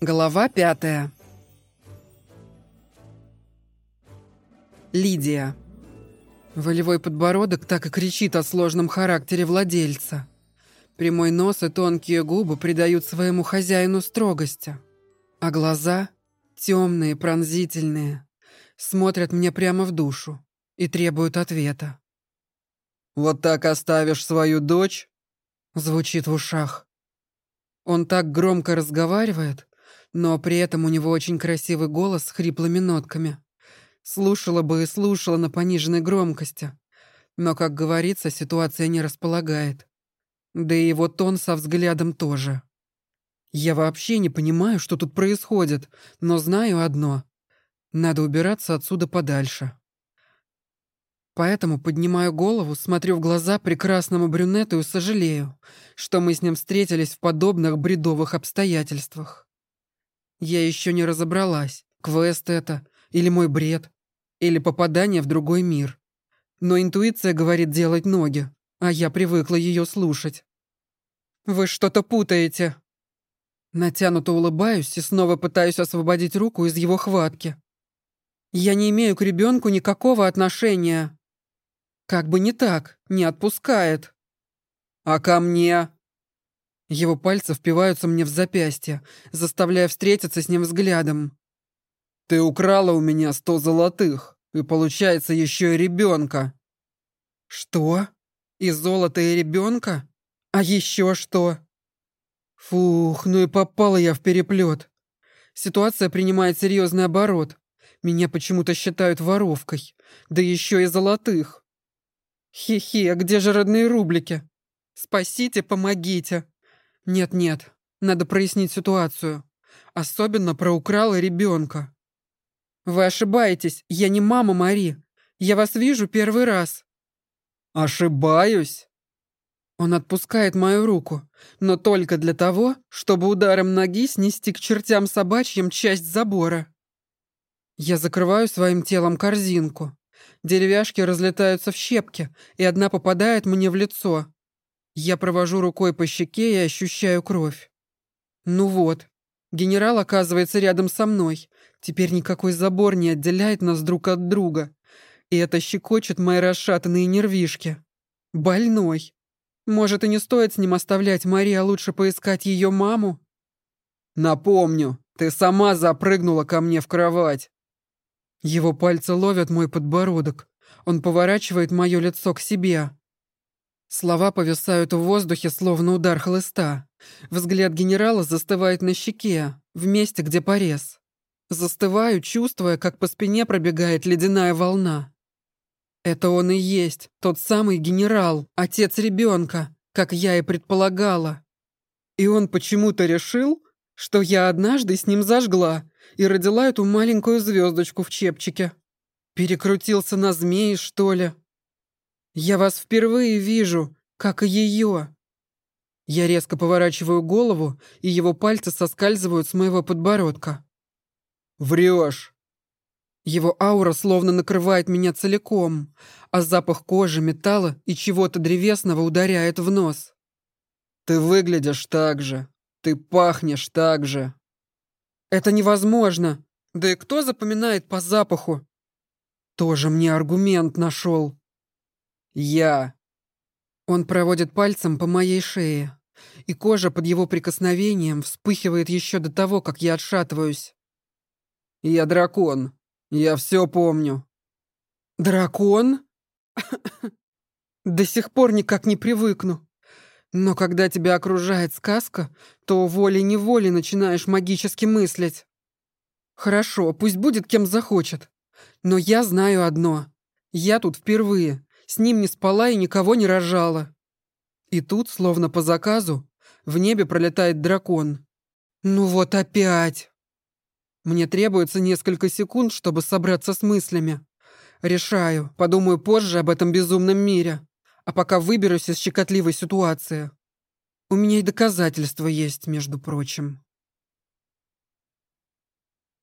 Глава пятая. Лидия. Волевой подбородок так и кричит о сложном характере владельца. Прямой нос и тонкие губы придают своему хозяину строгости. А глаза, темные, пронзительные, смотрят мне прямо в душу и требуют ответа. «Вот так оставишь свою дочь?» Звучит в ушах. Он так громко разговаривает, но при этом у него очень красивый голос с хриплыми нотками. Слушала бы и слушала на пониженной громкости. Но, как говорится, ситуация не располагает. Да и его тон со взглядом тоже. Я вообще не понимаю, что тут происходит, но знаю одно. Надо убираться отсюда подальше. Поэтому поднимаю голову, смотрю в глаза прекрасному брюнету и сожалею, что мы с ним встретились в подобных бредовых обстоятельствах. Я еще не разобралась, квест это, или мой бред, или попадание в другой мир. Но интуиция говорит делать ноги, а я привыкла ее слушать. «Вы что-то путаете!» Натянуто улыбаюсь и снова пытаюсь освободить руку из его хватки. «Я не имею к ребенку никакого отношения!» Как бы не так, не отпускает. А ко мне? Его пальцы впиваются мне в запястье, заставляя встретиться с ним взглядом. Ты украла у меня сто золотых, и получается еще и ребенка. Что? И золото, и ребенка? А еще что? Фух, ну и попала я в переплет. Ситуация принимает серьезный оборот. Меня почему-то считают воровкой, да еще и золотых. Хи-хи, а где же родные рублики? Спасите, помогите. Нет-нет, надо прояснить ситуацию. Особенно про украла ребенка. Вы ошибаетесь, я не мама Мари. Я вас вижу первый раз. Ошибаюсь? Он отпускает мою руку, но только для того, чтобы ударом ноги снести к чертям собачьим часть забора. Я закрываю своим телом корзинку. Деревяшки разлетаются в щепки, и одна попадает мне в лицо. Я провожу рукой по щеке и ощущаю кровь. Ну вот, генерал оказывается рядом со мной. Теперь никакой забор не отделяет нас друг от друга. И это щекочет мои расшатанные нервишки. Больной. Может, и не стоит с ним оставлять Мари, а лучше поискать ее маму? Напомню, ты сама запрыгнула ко мне в кровать. Его пальцы ловят мой подбородок. Он поворачивает мое лицо к себе. Слова повисают в воздухе, словно удар хлыста. Взгляд генерала застывает на щеке, в месте, где порез. Застываю, чувствуя, как по спине пробегает ледяная волна. Это он и есть, тот самый генерал, отец ребенка, как я и предполагала. И он почему-то решил, что я однажды с ним зажгла и родила эту маленькую звездочку в чепчике. Перекрутился на змеи, что ли? Я вас впервые вижу, как и ее. Я резко поворачиваю голову, и его пальцы соскальзывают с моего подбородка. Врешь. Его аура словно накрывает меня целиком, а запах кожи, металла и чего-то древесного ударяет в нос. Ты выглядишь так же. Ты пахнешь так же. Это невозможно. Да и кто запоминает по запаху? Тоже мне аргумент нашел. Я. Он проводит пальцем по моей шее, и кожа под его прикосновением вспыхивает еще до того, как я отшатываюсь. Я дракон. Я все помню. Дракон? До сих пор никак не привыкну. Но когда тебя окружает сказка, то волей-неволей начинаешь магически мыслить. Хорошо, пусть будет кем захочет. Но я знаю одно. Я тут впервые. С ним не спала и никого не рожала. И тут, словно по заказу, в небе пролетает дракон. Ну вот опять. Мне требуется несколько секунд, чтобы собраться с мыслями. Решаю, подумаю позже об этом безумном мире а пока выберусь из щекотливой ситуации. У меня и доказательства есть, между прочим.